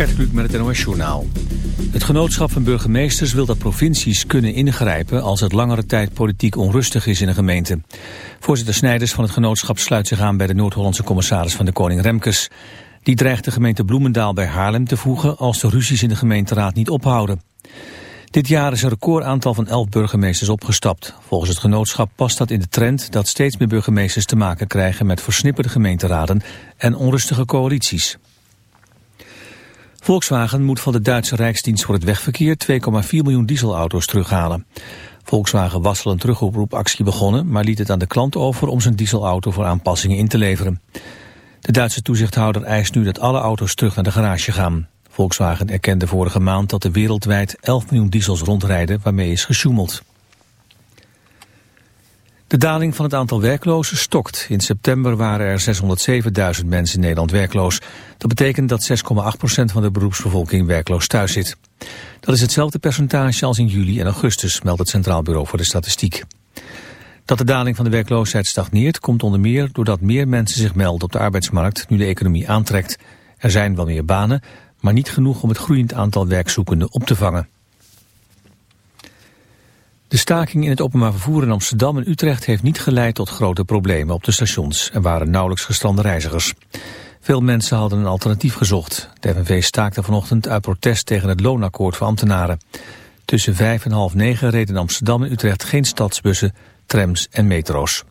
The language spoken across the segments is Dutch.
Gert met het NOS Journaal. Het genootschap van burgemeesters wil dat provincies kunnen ingrijpen... als het langere tijd politiek onrustig is in een gemeente. Voorzitter Snijders van het genootschap sluit zich aan... bij de Noord-Hollandse commissaris van de Koning Remkes. Die dreigt de gemeente Bloemendaal bij Haarlem te voegen... als de ruzies in de gemeenteraad niet ophouden. Dit jaar is een recordaantal van elf burgemeesters opgestapt. Volgens het genootschap past dat in de trend dat steeds meer burgemeesters te maken krijgen met versnipperde gemeenteraden en onrustige coalities. Volkswagen moet van de Duitse Rijksdienst voor het Wegverkeer 2,4 miljoen dieselauto's terughalen. Volkswagen was al een terugroepactie begonnen, maar liet het aan de klant over om zijn dieselauto voor aanpassingen in te leveren. De Duitse toezichthouder eist nu dat alle auto's terug naar de garage gaan. Volkswagen erkende vorige maand dat er wereldwijd 11 miljoen diesels rondrijden waarmee is gesjoemeld. De daling van het aantal werklozen stokt. In september waren er 607.000 mensen in Nederland werkloos. Dat betekent dat 6,8% van de beroepsbevolking werkloos thuis zit. Dat is hetzelfde percentage als in juli en augustus, meldt het Centraal Bureau voor de Statistiek. Dat de daling van de werkloosheid stagneert komt onder meer doordat meer mensen zich melden op de arbeidsmarkt nu de economie aantrekt. Er zijn wel meer banen, maar niet genoeg om het groeiend aantal werkzoekenden op te vangen. De staking in het openbaar vervoer in Amsterdam en Utrecht heeft niet geleid tot grote problemen op de stations. Er waren nauwelijks gestrande reizigers. Veel mensen hadden een alternatief gezocht. De FNV staakte vanochtend uit protest tegen het loonakkoord voor ambtenaren. Tussen vijf en half negen reden Amsterdam en Utrecht geen stadsbussen, trams en metro's.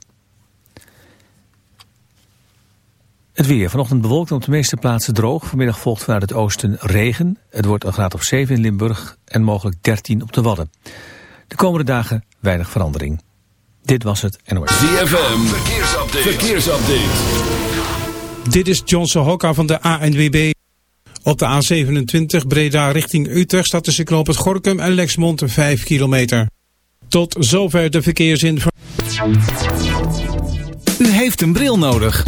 Het weer. Vanochtend bewolkt en op de meeste plaatsen droog. Vanmiddag volgt vanuit het oosten regen. Het wordt een graad of 7 in Limburg en mogelijk 13 op de Wadden. De komende dagen weinig verandering. Dit was het NOS. ZFM. Verkeersupdate. Verkeersupdate. Dit is Johnson Hokka van de ANWB. Op de A27 Breda richting Utrecht staat tussen knoop het Gorkum en Lexmond 5 kilometer. Tot zover de verkeersinformatie. U heeft een bril nodig.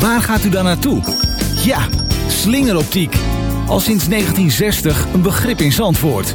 Waar gaat u dan naartoe? Ja, slingeroptiek. Al sinds 1960 een begrip in Zandvoort.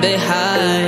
behind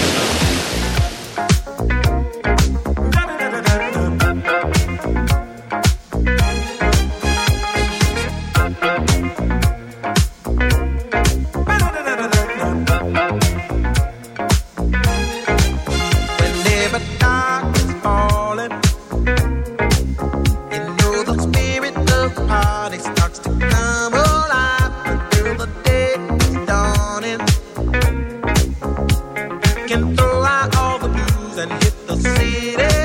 can throw out all the blues and hit the city.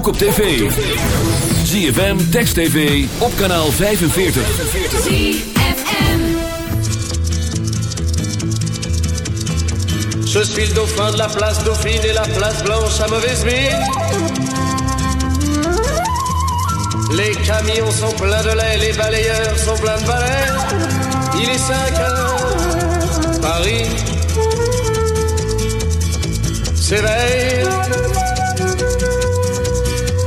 Ook op tv. ZFM, Text TV, op kanaal 45. Je suis le dauphin de la place Dauphine et la place Blanche à mauvaise mine. Les camions sont pleins de lait, les balayeurs sont pleins de balais. Il est 5 heures, Paris s'éveille.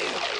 Thank you.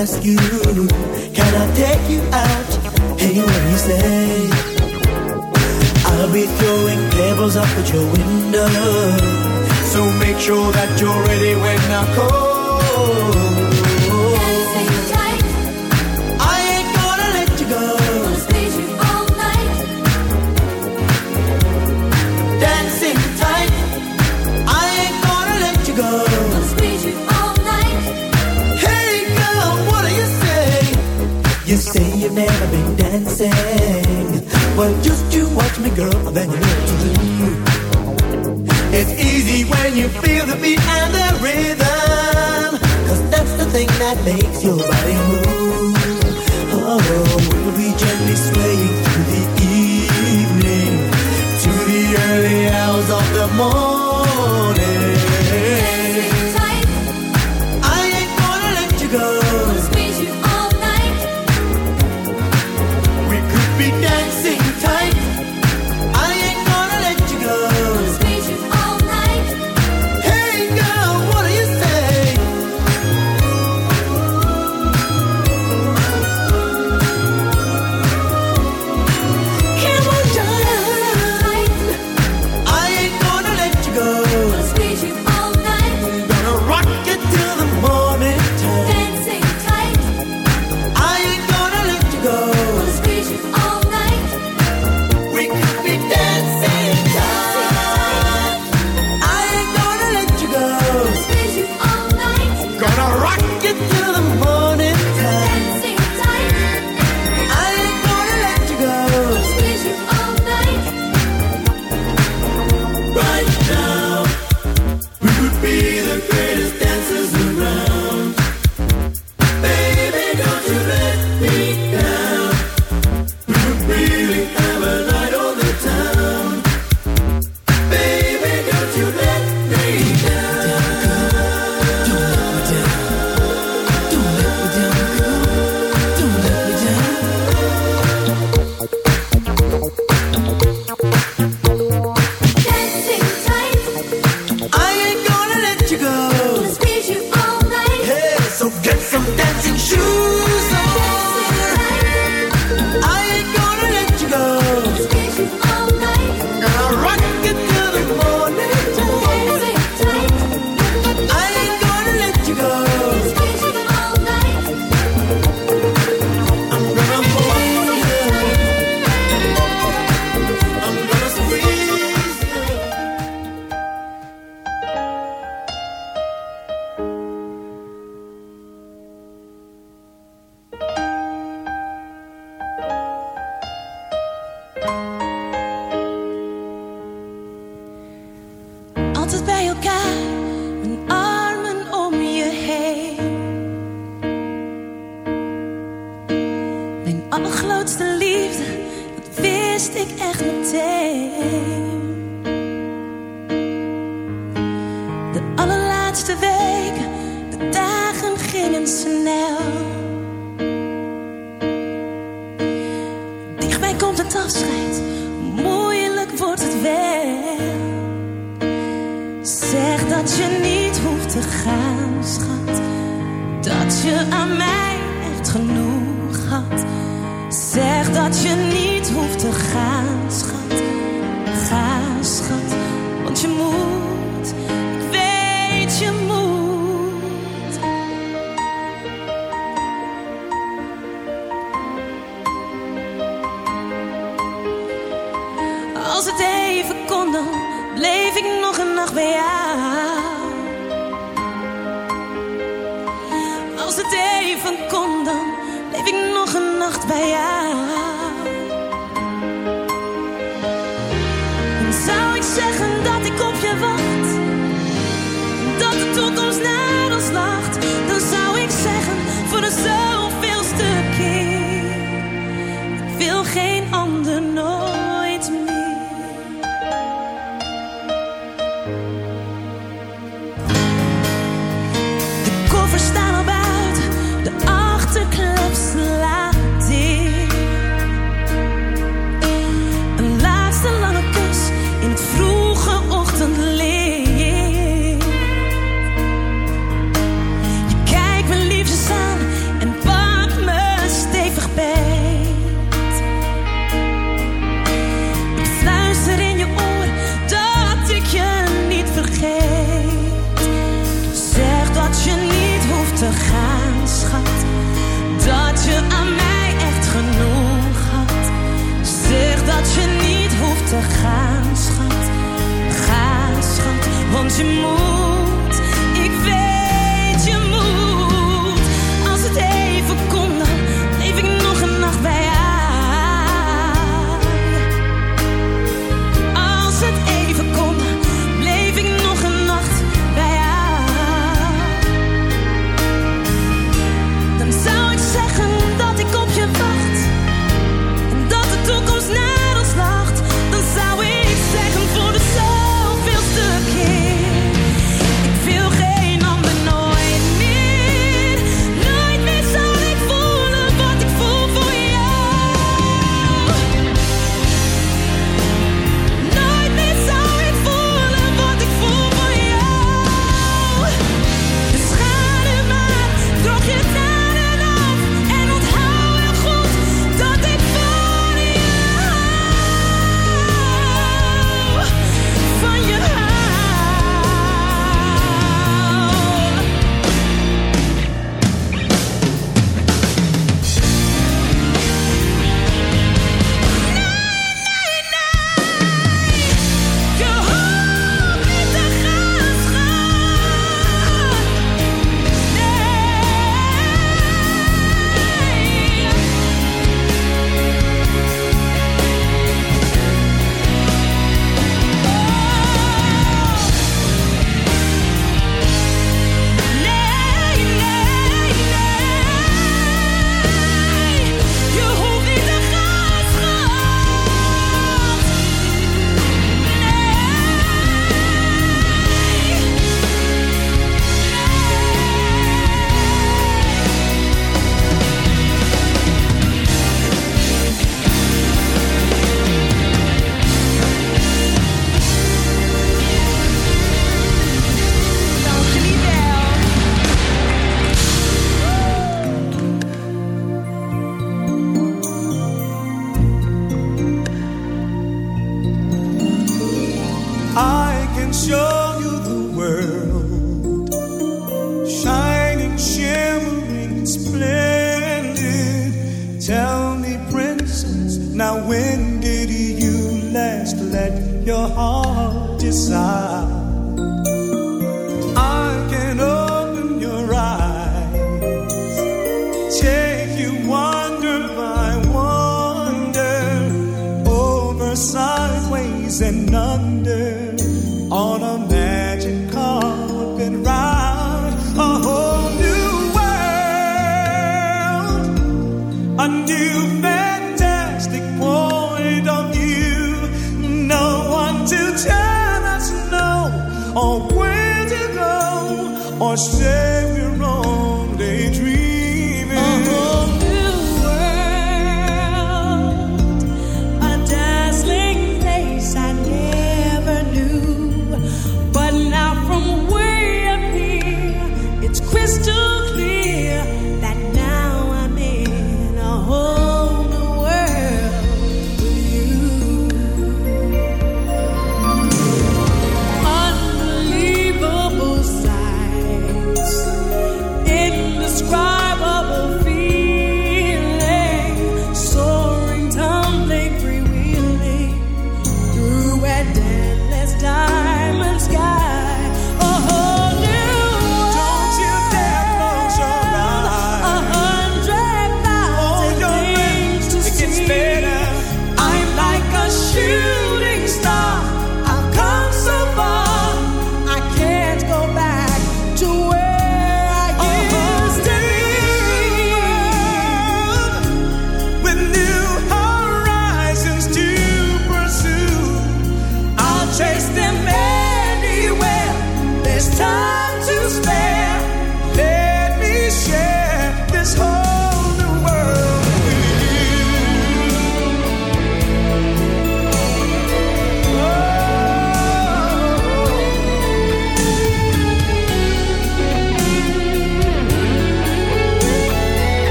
rescue.